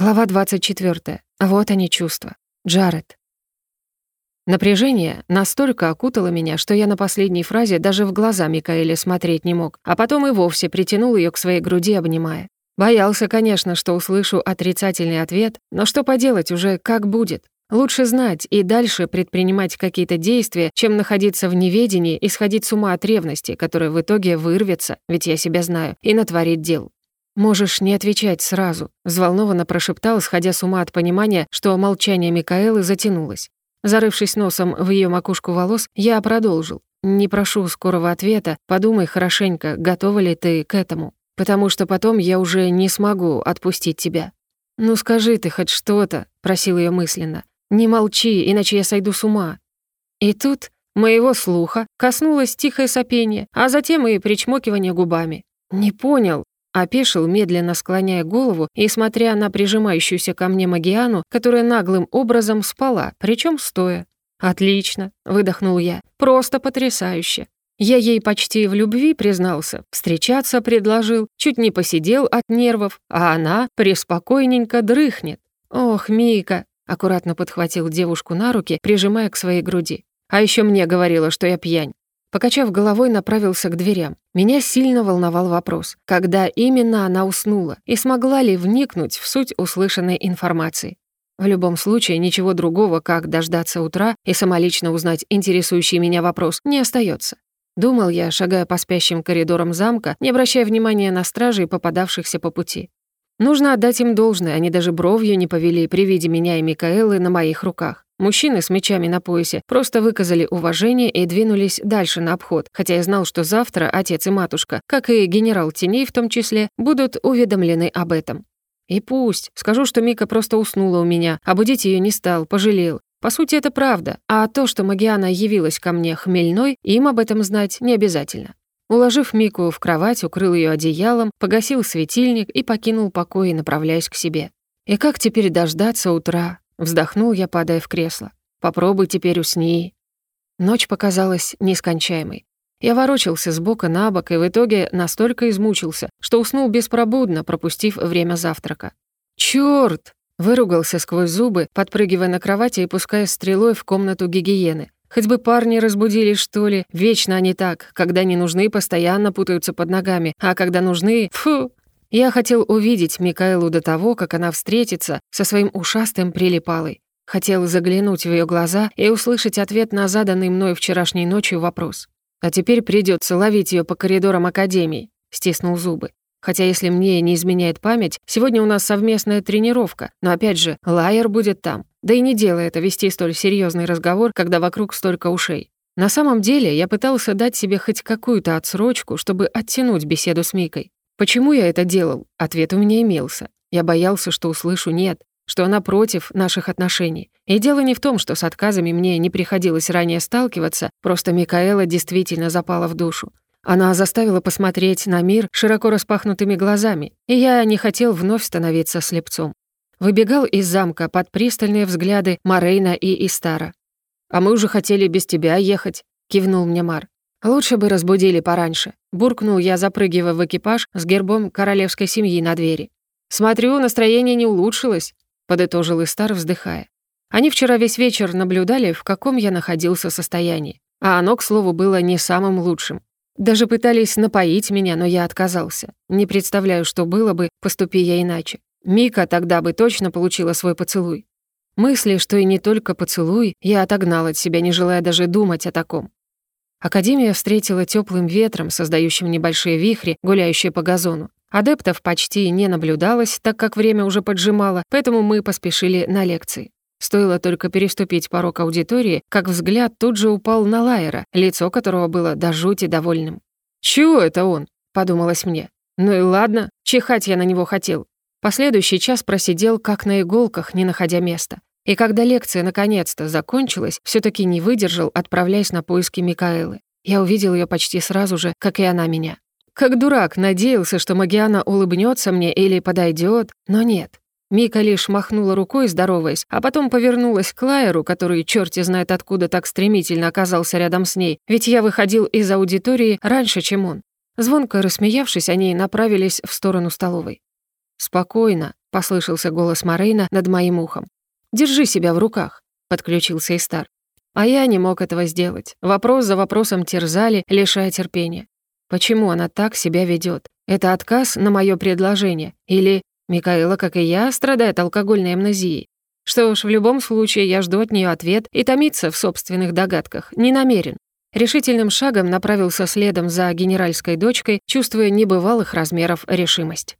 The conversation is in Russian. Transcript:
Глава 24. Вот они чувства. Джаред. Напряжение настолько окутало меня, что я на последней фразе даже в глаза Микаэле смотреть не мог, а потом и вовсе притянул ее к своей груди, обнимая. Боялся, конечно, что услышу отрицательный ответ, но что поделать уже как будет. Лучше знать и дальше предпринимать какие-то действия, чем находиться в неведении и сходить с ума от ревности, которая в итоге вырвется, ведь я себя знаю, и натворит дел. «Можешь не отвечать сразу», — взволнованно прошептал, сходя с ума от понимания, что молчание Микаэлы затянулось. Зарывшись носом в ее макушку волос, я продолжил. «Не прошу скорого ответа, подумай хорошенько, готова ли ты к этому, потому что потом я уже не смогу отпустить тебя». «Ну скажи ты хоть что-то», — просил ее мысленно. «Не молчи, иначе я сойду с ума». И тут моего слуха коснулось тихое сопение, а затем и причмокивание губами. «Не понял», Опешил, медленно склоняя голову и смотря на прижимающуюся ко мне Магиану, которая наглым образом спала, причем стоя. «Отлично», — выдохнул я, — «просто потрясающе». Я ей почти в любви признался, встречаться предложил, чуть не посидел от нервов, а она преспокойненько дрыхнет. «Ох, Мика!» — аккуратно подхватил девушку на руки, прижимая к своей груди. «А еще мне говорила, что я пьянь. Покачав головой, направился к дверям. Меня сильно волновал вопрос, когда именно она уснула и смогла ли вникнуть в суть услышанной информации. В любом случае, ничего другого, как дождаться утра и самолично узнать интересующий меня вопрос, не остается. Думал я, шагая по спящим коридорам замка, не обращая внимания на стражей, попадавшихся по пути. Нужно отдать им должное, они даже бровью не повели при виде меня и Микаэлы на моих руках. Мужчины с мечами на поясе просто выказали уважение и двинулись дальше на обход, хотя я знал, что завтра отец и матушка, как и генерал Теней в том числе, будут уведомлены об этом. И пусть. Скажу, что Мика просто уснула у меня, а будить ее не стал, пожалел. По сути, это правда. А то, что Магиана явилась ко мне хмельной, им об этом знать не обязательно. Уложив Мику в кровать, укрыл ее одеялом, погасил светильник и покинул покой, направляясь к себе. И как теперь дождаться утра? Вздохнул я, падая в кресло. «Попробуй теперь усни». Ночь показалась нескончаемой. Я ворочался с бока на бок и в итоге настолько измучился, что уснул беспробудно, пропустив время завтрака. «Чёрт!» — выругался сквозь зубы, подпрыгивая на кровати и пуская стрелой в комнату гигиены. Хоть бы парни разбудили, что ли. Вечно они так. Когда не нужны, постоянно путаются под ногами. А когда нужны... Фу! Я хотел увидеть Микаэлу до того, как она встретится со своим ушастым прилипалой. Хотел заглянуть в ее глаза и услышать ответ на заданный мной вчерашней ночью вопрос. А теперь придется ловить ее по коридорам Академии. Стиснул зубы. Хотя, если мне не изменяет память, сегодня у нас совместная тренировка, но опять же, Лайер будет там. Да и не дело это вести столь серьезный разговор, когда вокруг столько ушей. На самом деле, я пытался дать себе хоть какую-то отсрочку, чтобы оттянуть беседу с Микой. Почему я это делал? Ответ у меня имелся. Я боялся, что услышу «нет», что она против наших отношений. И дело не в том, что с отказами мне не приходилось ранее сталкиваться, просто Микаэла действительно запала в душу. Она заставила посмотреть на мир широко распахнутыми глазами, и я не хотел вновь становиться слепцом. Выбегал из замка под пристальные взгляды Морейна и Истара. «А мы уже хотели без тебя ехать», — кивнул мне Мар. «Лучше бы разбудили пораньше», — буркнул я, запрыгивая в экипаж с гербом королевской семьи на двери. «Смотрю, настроение не улучшилось», — подытожил Истар, вздыхая. Они вчера весь вечер наблюдали, в каком я находился состоянии. А оно, к слову, было не самым лучшим. Даже пытались напоить меня, но я отказался. Не представляю, что было бы, поступи я иначе. Мика тогда бы точно получила свой поцелуй. Мысли, что и не только поцелуй, я отогнал от себя, не желая даже думать о таком. Академия встретила теплым ветром, создающим небольшие вихри, гуляющие по газону. Адептов почти не наблюдалось, так как время уже поджимало, поэтому мы поспешили на лекции. Стоило только переступить порог аудитории, как взгляд тут же упал на Лайера, лицо которого было до жути довольным. «Чего это он?» — подумалось мне. «Ну и ладно, чихать я на него хотел». Последующий час просидел как на иголках, не находя места. И когда лекция наконец-то закончилась, все таки не выдержал, отправляясь на поиски Микаэлы. Я увидел ее почти сразу же, как и она меня. Как дурак, надеялся, что Магиана улыбнется мне или подойдет, но нет. Мика лишь махнула рукой, здороваясь, а потом повернулась к Лайеру, который черти знает откуда так стремительно оказался рядом с ней, ведь я выходил из аудитории раньше, чем он. Звонко рассмеявшись, они направились в сторону столовой. «Спокойно», — послышался голос Морейна над моим ухом. «Держи себя в руках», — подключился Истар. А я не мог этого сделать. Вопрос за вопросом терзали, лишая терпения. Почему она так себя ведет? Это отказ на мое предложение? Или Микаэла, как и я, страдает алкогольной амнезией? Что ж, в любом случае я жду от нее ответ и томиться в собственных догадках не намерен. Решительным шагом направился следом за генеральской дочкой, чувствуя небывалых размеров решимость.